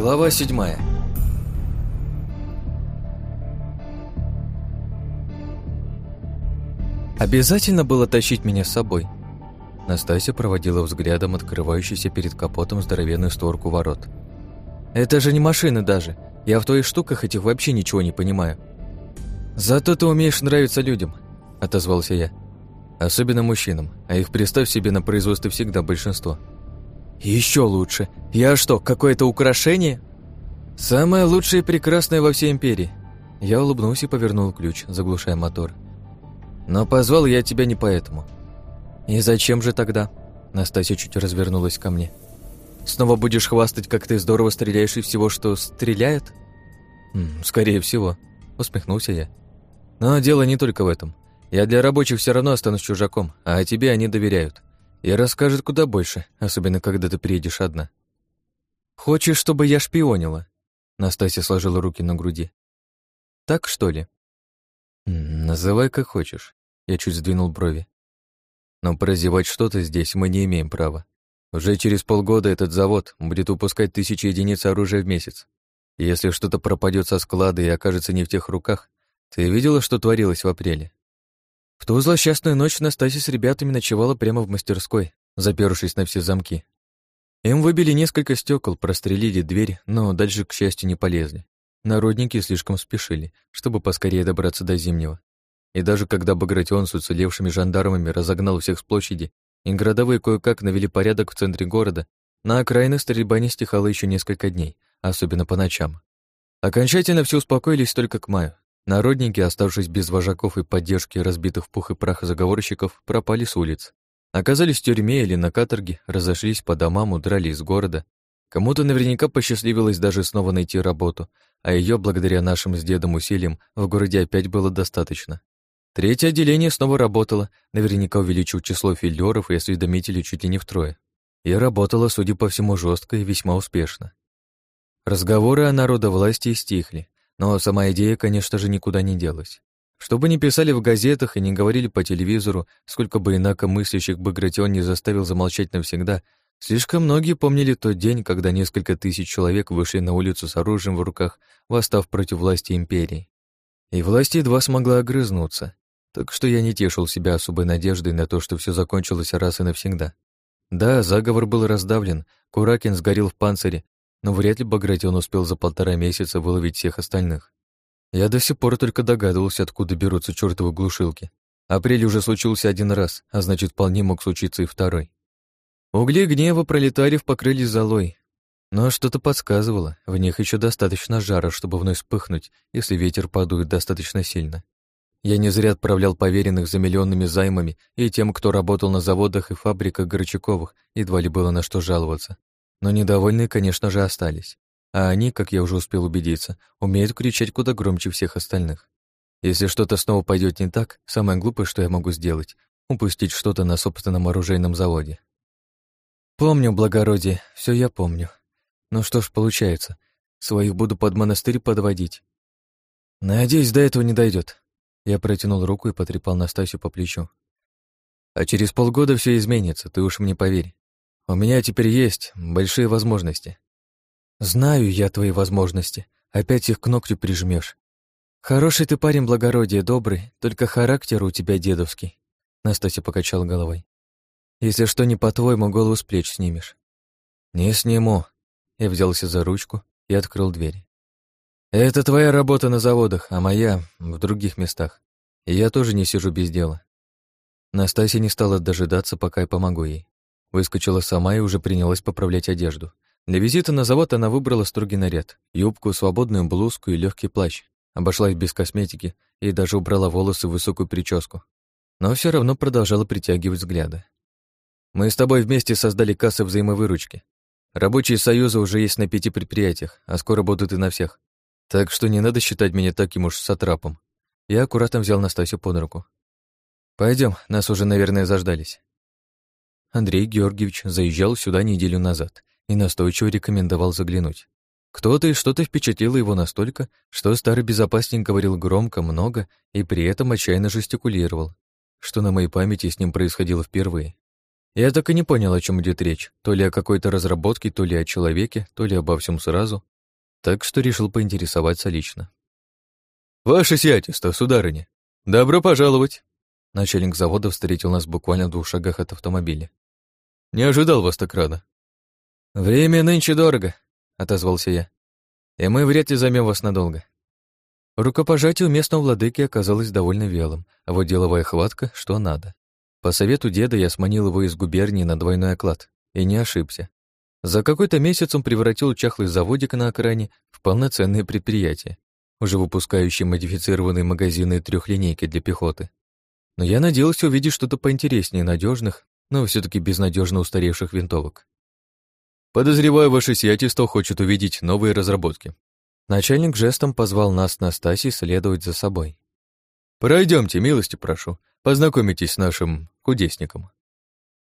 Глава седьмая Обязательно было тащить меня с собой. Настасья проводила взглядом открывающийся перед капотом здоровенную створку ворот. «Это же не машина даже. Я в твоих штуках этих вообще ничего не понимаю». «Зато ты умеешь нравиться людям», — отозвался я. «Особенно мужчинам, а их представь себе на производстве всегда большинство». Еще лучше. Я что, какое-то украшение?» «Самое лучшее и прекрасное во всей империи». Я улыбнулся и повернул ключ, заглушая мотор. «Но позвал я тебя не поэтому». «И зачем же тогда?» Настасья чуть развернулась ко мне. «Снова будешь хвастать, как ты здорово стреляешь и всего, что стреляет?» «Скорее всего», — усмехнулся я. «Но дело не только в этом. Я для рабочих все равно останусь чужаком, а тебе они доверяют. И расскажет куда больше, особенно когда ты приедешь одна. Хочешь, чтобы я шпионила? Настасья сложила руки на груди. Так, что ли? Называй как хочешь. Я чуть сдвинул брови. Но прозевать что-то здесь мы не имеем права. Уже через полгода этот завод будет выпускать тысячи единиц оружия в месяц. Если что-то пропадет со склада и окажется не в тех руках, ты видела, что творилось в апреле? В ту злосчастную ночь Настасья с ребятами ночевала прямо в мастерской, запершись на все замки. Им выбили несколько стекол, прострелили дверь, но дальше, к счастью, не полезли. Народники слишком спешили, чтобы поскорее добраться до Зимнего. И даже когда Багратион с уцелевшими жандармами разогнал всех с площади, и городовые кое-как навели порядок в центре города, на окраинах стрельба не стихала еще несколько дней, особенно по ночам. Окончательно все успокоились только к маю, Народники, оставшись без вожаков и поддержки разбитых в пух и прах заговорщиков, пропали с улиц. Оказались в тюрьме или на каторге, разошлись по домам, удрали из города. Кому-то наверняка посчастливилось даже снова найти работу, а ее, благодаря нашим с дедом усилиям, в городе опять было достаточно. Третье отделение снова работало, наверняка увеличив число филеров и осведомителей чуть ли не втрое. И работало, судя по всему, жестко и весьма успешно. Разговоры о народовластии стихли, но сама идея, конечно же, никуда не делась. Что бы ни писали в газетах и не говорили по телевизору, сколько бы инакомыслящих Багратион не заставил замолчать навсегда, слишком многие помнили тот день, когда несколько тысяч человек вышли на улицу с оружием в руках, восстав против власти империи. И власть едва смогла огрызнуться, так что я не тешил себя особой надеждой на то, что все закончилось раз и навсегда. Да, заговор был раздавлен, Куракин сгорел в панцире, но вряд ли Багратион успел за полтора месяца выловить всех остальных. Я до сих пор только догадывался, откуда берутся чертовы глушилки. Апрель уже случился один раз, а значит, вполне мог случиться и второй. Угли гнева пролетариев покрылись золой, но что-то подсказывало, в них еще достаточно жара, чтобы вновь вспыхнуть, если ветер подует достаточно сильно. Я не зря отправлял поверенных за миллионными займами, и тем, кто работал на заводах и фабриках Горчаковых, едва ли было на что жаловаться. Но недовольные, конечно же, остались. А они, как я уже успел убедиться, умеют кричать куда громче всех остальных. Если что-то снова пойдет не так, самое глупое, что я могу сделать — упустить что-то на собственном оружейном заводе. Помню, благородие, все я помню. Ну что ж, получается, своих буду под монастырь подводить. Надеюсь, до этого не дойдет. Я протянул руку и потрепал Настасью по плечу. А через полгода все изменится, ты уж мне поверь. У меня теперь есть большие возможности. Знаю я твои возможности. Опять их к ногтю прижмешь. Хороший ты парень, благородие, добрый, только характер у тебя дедовский. Настасья покачала головой. Если что не по-твоему, голову с плеч снимешь. Не сниму. Я взялся за ручку и открыл дверь. Это твоя работа на заводах, а моя в других местах. И я тоже не сижу без дела. Настасья не стала дожидаться, пока я помогу ей. Выскочила сама и уже принялась поправлять одежду. Для визита на завод она выбрала строгий наряд. Юбку, свободную блузку и легкий плащ. Обошлась без косметики и даже убрала волосы в высокую прическу. Но все равно продолжала притягивать взгляды. «Мы с тобой вместе создали кассы взаимовыручки. Рабочие союзы уже есть на пяти предприятиях, а скоро будут и на всех. Так что не надо считать меня таким уж сатрапом». Я аккуратно взял Настасью под руку. Пойдем, нас уже, наверное, заждались. Андрей Георгиевич заезжал сюда неделю назад и настойчиво рекомендовал заглянуть. Кто-то и что-то впечатлило его настолько, что старый безопасник говорил громко, много и при этом отчаянно жестикулировал, что на моей памяти с ним происходило впервые. Я так и не понял, о чем идет речь, то ли о какой-то разработке, то ли о человеке, то ли обо всем сразу, так что решил поинтересоваться лично. «Ваше сиятельство, сударыня, добро пожаловать!» Начальник завода встретил нас буквально в двух шагах от автомобиля. «Не ожидал вас так рано». «Время нынче дорого», — отозвался я. «И мы вряд ли займем вас надолго». Рукопожатие у местного владыки оказалось довольно вялым, а вот деловая хватка, что надо. По совету деда я сманил его из губернии на двойной оклад, и не ошибся. За какой-то месяц он превратил чахлый заводик на окраине в полноценное предприятие, уже выпускающее модифицированные магазины трехлинейки для пехоты. Но я надеялся увидеть что-то поинтереснее надежных, но все таки безнадежно устаревших винтовок. Подозреваю, ваше сиятельство хочет увидеть новые разработки. Начальник жестом позвал нас с Настасьей следовать за собой. Пройдемте, милости прошу, познакомитесь с нашим кудесником.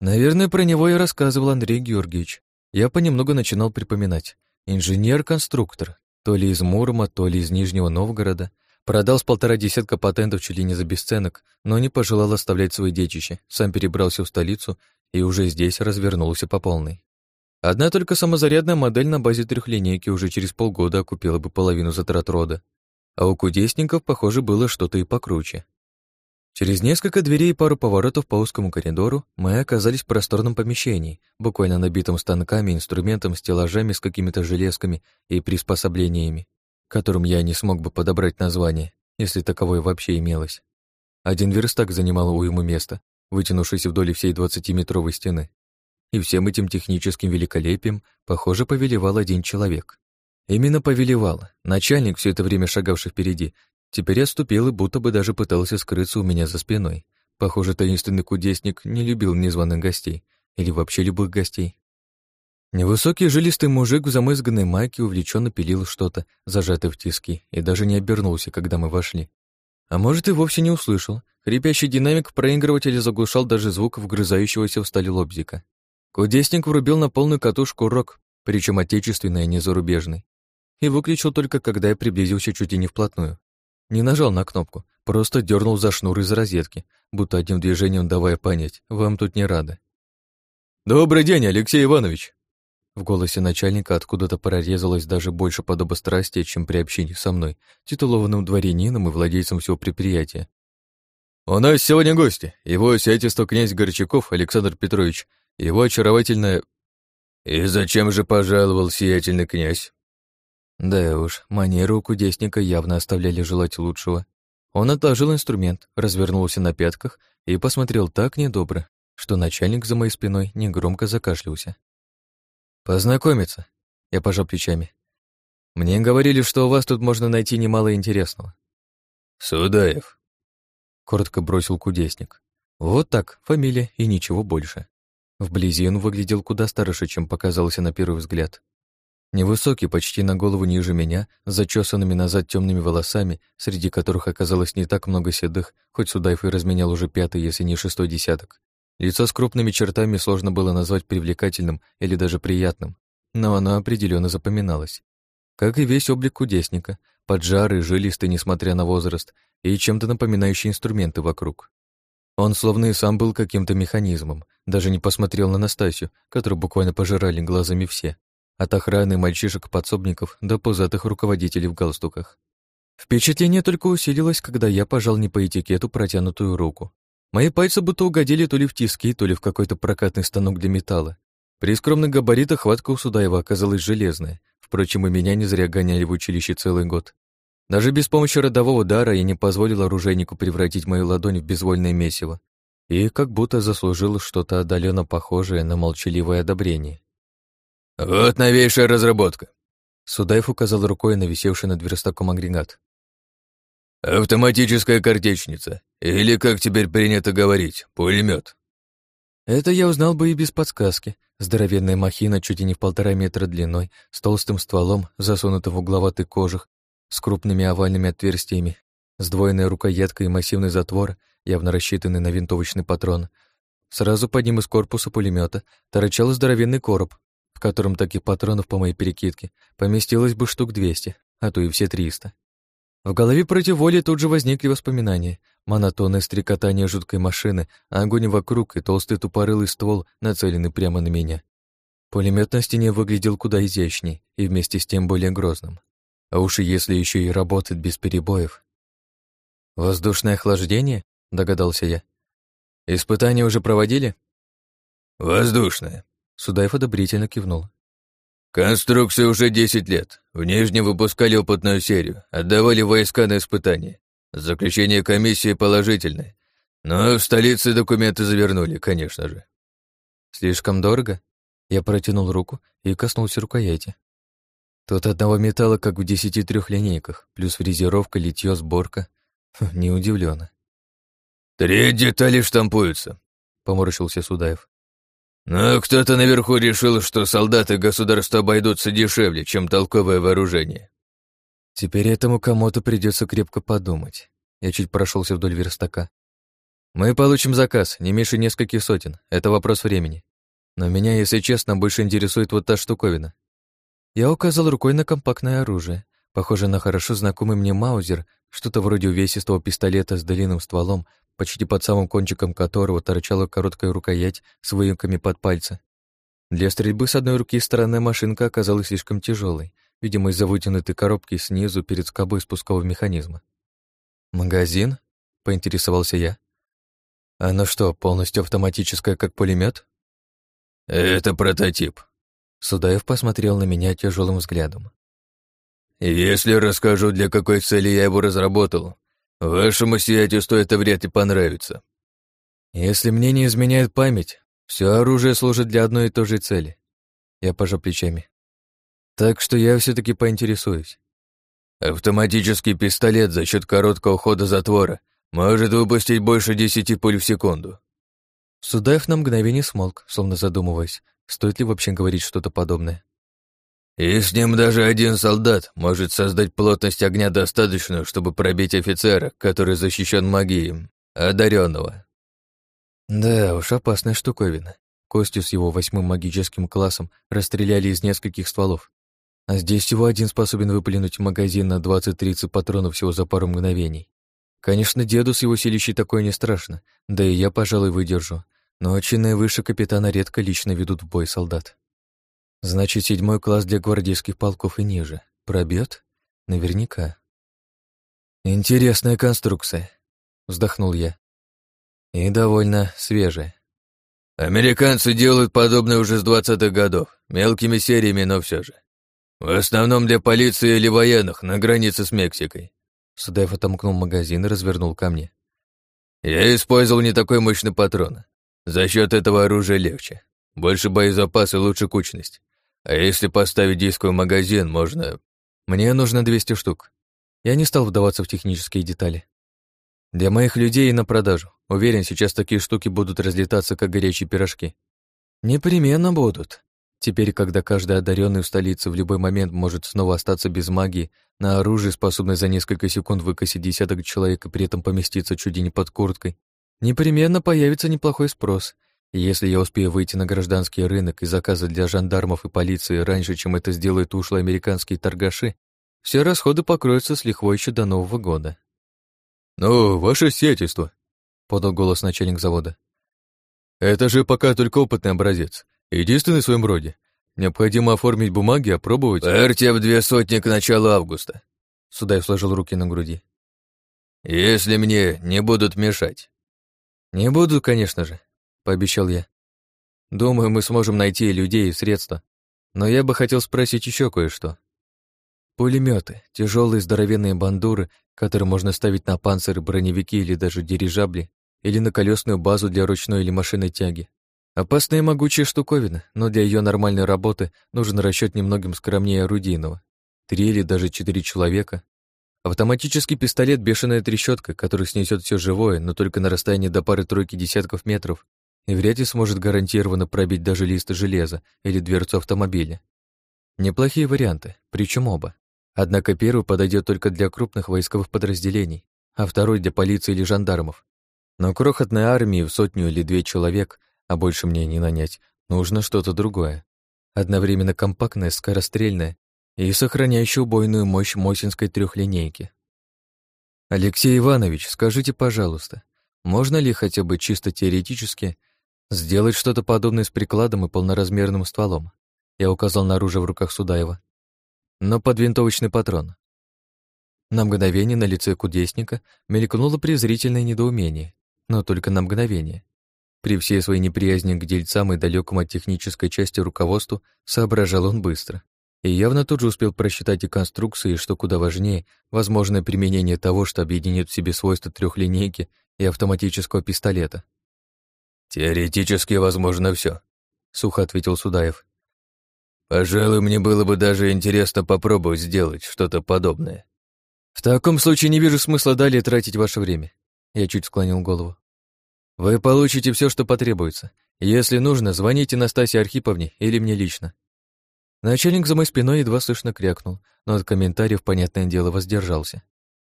Наверное, про него и рассказывал Андрей Георгиевич. Я понемногу начинал припоминать. Инженер-конструктор, то ли из Мурома, то ли из Нижнего Новгорода, Продал с полтора десятка патентов чуть ли не за бесценок, но не пожелал оставлять свои детище, сам перебрался в столицу и уже здесь развернулся по полной. Одна только самозарядная модель на базе трехлинейки уже через полгода окупила бы половину затрат рода, а у кудесников, похоже, было что-то и покруче. Через несколько дверей и пару поворотов по узкому коридору мы оказались в просторном помещении, буквально набитом станками, инструментом, стеллажами с какими-то железками и приспособлениями которым я не смог бы подобрать название, если таковое вообще имелось. Один верстак занимал уйму места, вытянувшись вдоль всей двадцатиметровой стены. И всем этим техническим великолепием, похоже, повелевал один человек. Именно повелевал, начальник, все это время шагавший впереди, теперь отступил и будто бы даже пытался скрыться у меня за спиной. Похоже, таинственный кудесник не любил незваных гостей или вообще любых гостей. Невысокий жилистый мужик в замызганной майке увлеченно пилил что-то, зажатое в тиски, и даже не обернулся, когда мы вошли. А может, и вовсе не услышал. Хрипящий динамик в проигрывателе заглушал даже звук вгрызающегося в сталь лобзика. Кудесник врубил на полную катушку рок, причем отечественный, а не зарубежный. И выключил только, когда я приблизился чуть и не вплотную. Не нажал на кнопку, просто дернул за шнур из розетки, будто одним движением давая понять, вам тут не рады. «Добрый день, Алексей Иванович!» В голосе начальника откуда-то прорезалось даже больше подобострастия, чем при общении со мной, титулованным дворянином и владельцем всего предприятия. «У нас сегодня гости. Его сиятельство князь Горчаков Александр Петрович, его очаровательная...» «И зачем же пожаловал сиятельный князь?» Да уж, манеры у кудесника явно оставляли желать лучшего. Он отложил инструмент, развернулся на пятках и посмотрел так недобро, что начальник за моей спиной негромко закашлялся. Познакомиться. Я пожал плечами. Мне говорили, что у вас тут можно найти немало интересного. Судаев. Коротко бросил кудесник. Вот так, фамилия и ничего больше. Вблизи он выглядел куда старше, чем показался на первый взгляд. Невысокий, почти на голову ниже меня, с зачесанными назад темными волосами, среди которых оказалось не так много седых, хоть Судаев и разменял уже пятый, если не шестой десяток. Лицо с крупными чертами сложно было назвать привлекательным или даже приятным, но оно определенно запоминалось. Как и весь облик кудесника, поджарый, жилистый, несмотря на возраст, и чем-то напоминающий инструменты вокруг. Он словно и сам был каким-то механизмом, даже не посмотрел на Настасью, которую буквально пожирали глазами все, от охраны мальчишек-подсобников до пузатых руководителей в галстуках. Впечатление только усилилось, когда я пожал не по этикету протянутую руку. Мои пальцы будто угодили то ли в тиски, то ли в какой-то прокатный станок для металла. При скромных габаритах хватка у Судаева оказалась железная. Впрочем, и меня не зря гоняли в училище целый год. Даже без помощи родового дара я не позволил оружейнику превратить мою ладонь в безвольное месиво. И как будто заслужил что-то отдаленно похожее на молчаливое одобрение. «Вот новейшая разработка!» Судаев указал рукой на висевший над верстаком агрегат. «Автоматическая картечница, или, как теперь принято говорить, пулемет. Это я узнал бы и без подсказки. Здоровенная махина чуть и не в полтора метра длиной, с толстым стволом, засунутым в угловатый кожух, с крупными овальными отверстиями, сдвоенная рукоятка и массивный затвор, явно рассчитанный на винтовочный патрон. Сразу под ним из корпуса пулемета торчал здоровенный короб, в котором таких патронов по моей перекидке поместилось бы штук двести, а то и все триста. В голове против воли тут же возникли воспоминания. Монотонное стрекотание жуткой машины, огонь вокруг и толстый тупорылый ствол, нацеленный прямо на меня. Пулемет на стене выглядел куда изящней и вместе с тем более грозным. А уж если еще и работает без перебоев. «Воздушное охлаждение?» — догадался я. «Испытания уже проводили?» «Воздушное», — Судаев одобрительно кивнул. «Конструкция уже 10 лет. В Нижнем выпускали опытную серию, отдавали войска на испытания. Заключение комиссии положительное. Но в столице документы завернули, конечно же». «Слишком дорого?» Я протянул руку и коснулся рукояти. Тут одного металла, как в десяти трехлинейках, плюс фрезеровка, литье, сборка. Не удивлен. «Три детали штампуются», — поморщился Судаев. «Но кто-то наверху решил, что солдаты государства обойдутся дешевле, чем толковое вооружение». Теперь этому кому-то придется крепко подумать. Я чуть прошелся вдоль верстака. Мы получим заказ, не меньше нескольких сотен. Это вопрос времени. Но меня, если честно, больше интересует вот та штуковина. Я указал рукой на компактное оружие, похоже на хорошо знакомый мне маузер, что-то вроде увесистого пистолета с длинным стволом, почти под самым кончиком которого торчала короткая рукоять с выемками под пальцы. Для стрельбы с одной руки странная машинка оказалась слишком тяжелой, видимо, из-за вытянутой коробки снизу перед скобой спускового механизма. «Магазин?» — поинтересовался я. «Оно что, полностью автоматическое, как пулемет? «Это прототип», Судаев посмотрел на меня тяжелым взглядом. «Если расскажу, для какой цели я его разработал, вашему сиятельству это вряд ли понравится». «Если мне не изменяет память, все оружие служит для одной и той же цели». Я пожал плечами. «Так что я все таки поинтересуюсь». «Автоматический пистолет за счет короткого хода затвора может выпустить больше десяти пуль в секунду». Судаев на мгновение смолк, словно задумываясь, Стоит ли вообще говорить что-то подобное? И с ним даже один солдат может создать плотность огня достаточную, чтобы пробить офицера, который защищен магией, одаренного. Да уж, опасная штуковина. Костю с его восьмым магическим классом расстреляли из нескольких стволов. А здесь всего один способен выплюнуть магазин на 20-30 патронов всего за пару мгновений. Конечно, деду с его силищей такое не страшно, да и я, пожалуй, выдержу. Но чинные выше капитана редко лично ведут в бой солдат. Значит, седьмой класс для гвардейских полков и ниже. Пробьет? Наверняка. Интересная конструкция, вздохнул я. И довольно свежая. Американцы делают подобное уже с двадцатых годов, мелкими сериями, но все же. В основном для полиции или военных на границе с Мексикой. Судаев отомкнул магазин и развернул ко мне. Я использовал не такой мощный патрон, за счет этого оружия легче. Больше боезапас и лучше кучность. А если поставить дисковый магазин, можно... Мне нужно 200 штук. Я не стал вдаваться в технические детали. Для моих людей и на продажу. Уверен, сейчас такие штуки будут разлетаться, как горячие пирожки. Непременно будут. Теперь, когда каждый одаренный в столице в любой момент может снова остаться без магии, на оружие, способное за несколько секунд выкосить десяток человек и при этом поместиться чуть не под курткой, непременно появится неплохой спрос. Если я успею выйти на гражданский рынок и заказать для жандармов и полиции раньше, чем это сделают ушлые американские торгаши, все расходы покроются с лихвой еще до Нового года. «Ну, ваше сиятельство», — подал голос начальник завода. «Это же пока только опытный образец, единственный в своем роде. Необходимо оформить бумаги, опробовать...» «Партия в две сотни к началу августа», — Судаев сложил руки на груди. «Если мне не будут мешать». «Не буду, конечно же», — пообещал я. «Думаю, мы сможем найти людей и средства. Но я бы хотел спросить еще кое-что. Пулеметы, тяжелые здоровенные бандуры, которые можно ставить на панциры, броневики или даже дирижабли, или на колесную базу для ручной или машинной тяги. Опасная и могучая штуковина, но для ее нормальной работы нужен расчет немногим скромнее орудийного. Три или даже четыре человека, Автоматический пистолет — бешеная трещотка, который снесет все живое, но только на расстоянии до пары-тройки десятков метров, и вряд ли сможет гарантированно пробить даже лист железа или дверцу автомобиля. Неплохие варианты, причем оба. Однако первый подойдет только для крупных войсковых подразделений, а второй для полиции или жандармов. Но крохотной армии в сотню или две человек, а больше мне не нанять, нужно что-то другое. Одновременно компактное, скорострельное и сохраняющий убойную мощь Мосинской трехлинейки. Алексей Иванович, скажите, пожалуйста, можно ли хотя бы чисто теоретически сделать что-то подобное с прикладом и полноразмерным стволом? я указал на оружие в руках Судаева. Но под винтовочный патрон. На мгновение на лице кудесника мелькнуло презрительное недоумение, но только на мгновение. При всей своей неприязни к дельцам и далекому от технической части руководству соображал он быстро. И явно тут же успел просчитать и конструкции, что куда важнее, возможное применение того, что объединит в себе свойства трехлинейки и автоматического пистолета. «Теоретически возможно все, сухо ответил Судаев. «Пожалуй, мне было бы даже интересно попробовать сделать что-то подобное». «В таком случае не вижу смысла далее тратить ваше время», я чуть склонил голову. Вы получите все, что потребуется. Если нужно, звоните Настасье Архиповне или мне лично. Начальник за моей спиной едва слышно крякнул, но от комментариев, понятное дело, воздержался.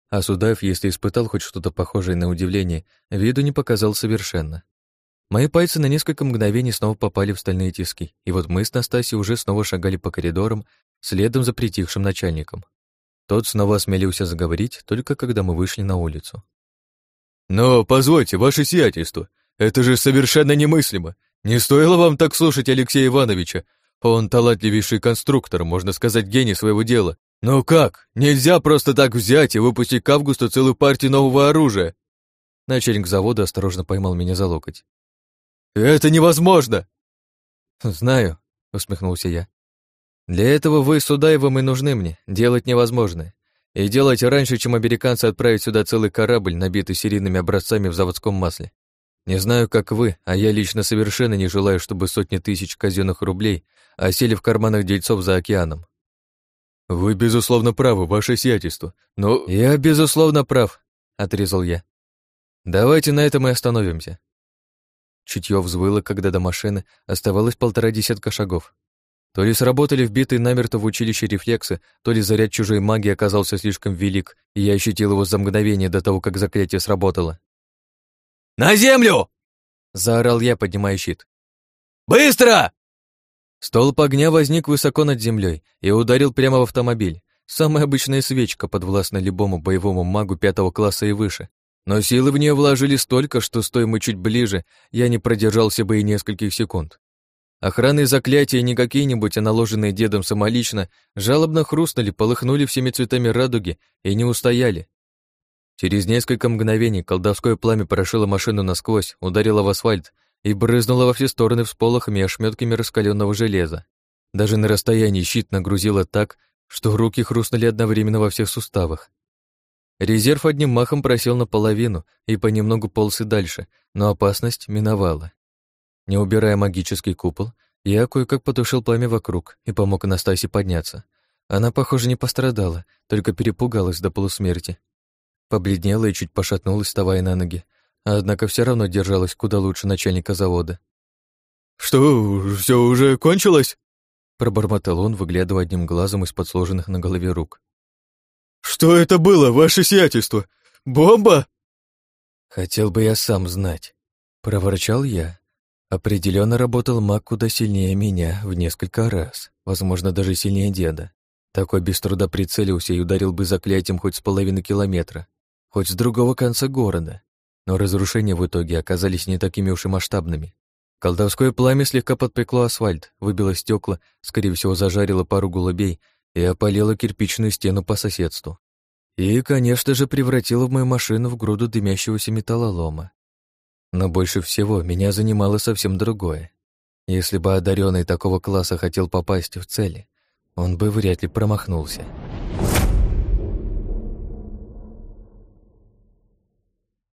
А Судаев, если испытал хоть что-то похожее на удивление, виду не показал совершенно. Мои пальцы на несколько мгновений снова попали в стальные тиски, и вот мы с Настасьей уже снова шагали по коридорам, следом за притихшим начальником. Тот снова осмелился заговорить, только когда мы вышли на улицу. «Но, позвольте, ваше сиятельство, это же совершенно немыслимо. Не стоило вам так слушать Алексея Ивановича. Он талантливейший конструктор, можно сказать, гений своего дела. Но как? Нельзя просто так взять и выпустить к августу целую партию нового оружия!» Начальник завода осторожно поймал меня за локоть. «Это невозможно!» «Знаю», — усмехнулся я. «Для этого вы с Судаевым и нужны мне, делать невозможное. И делать раньше, чем американцы отправят сюда целый корабль, набитый серийными образцами в заводском масле. Не знаю, как вы, а я лично совершенно не желаю, чтобы сотни тысяч казенных рублей осели в карманах дельцов за океаном. Вы, безусловно, правы, ваше сиятельство, но... Я, безусловно, прав, отрезал я. Давайте на этом и остановимся. Чутье взвыло, когда до машины оставалось полтора десятка шагов. То ли сработали вбитые намертво в училище рефлексы, то ли заряд чужой магии оказался слишком велик, и я ощутил его за мгновение до того, как заклятие сработало. «На землю!» — заорал я, поднимая щит. «Быстро!» Столб огня возник высоко над землей и ударил прямо в автомобиль. Самая обычная свечка, подвластна любому боевому магу пятого класса и выше. Но силы в нее вложили столько, что, стоя мы чуть ближе, я не продержался бы и нескольких секунд. Охранные заклятия не какие-нибудь, а наложенные дедом самолично, жалобно хрустнули, полыхнули всеми цветами радуги и не устояли. Через несколько мгновений колдовское пламя прошило машину насквозь, ударило в асфальт и брызнуло во все стороны всполохами и ошметками раскаленного железа. Даже на расстоянии щит нагрузило так, что руки хрустнули одновременно во всех суставах. Резерв одним махом просел наполовину и понемногу полз и дальше, но опасность миновала. Не убирая магический купол, я кое-как потушил пламя вокруг и помог Анастасии подняться. Она, похоже, не пострадала, только перепугалась до полусмерти. Побледнела и чуть пошатнулась, вставая на ноги, однако все равно держалась куда лучше начальника завода. «Что, все уже кончилось?» Пробормотал он, выглядывая одним глазом из-под сложенных на голове рук. «Что это было, ваше сиятельство? Бомба?» «Хотел бы я сам знать», — проворчал я, Определенно работал маг куда сильнее меня в несколько раз, возможно, даже сильнее деда. Такой без труда прицелился и ударил бы заклятием хоть с половины километра, хоть с другого конца города. Но разрушения в итоге оказались не такими уж и масштабными. Колдовское пламя слегка подпекло асфальт, выбило стекла, скорее всего, зажарило пару голубей и опалило кирпичную стену по соседству. И, конечно же, превратило в мою машину в груду дымящегося металлолома. Но больше всего меня занимало совсем другое. Если бы одаренный такого класса хотел попасть в цели, он бы вряд ли промахнулся.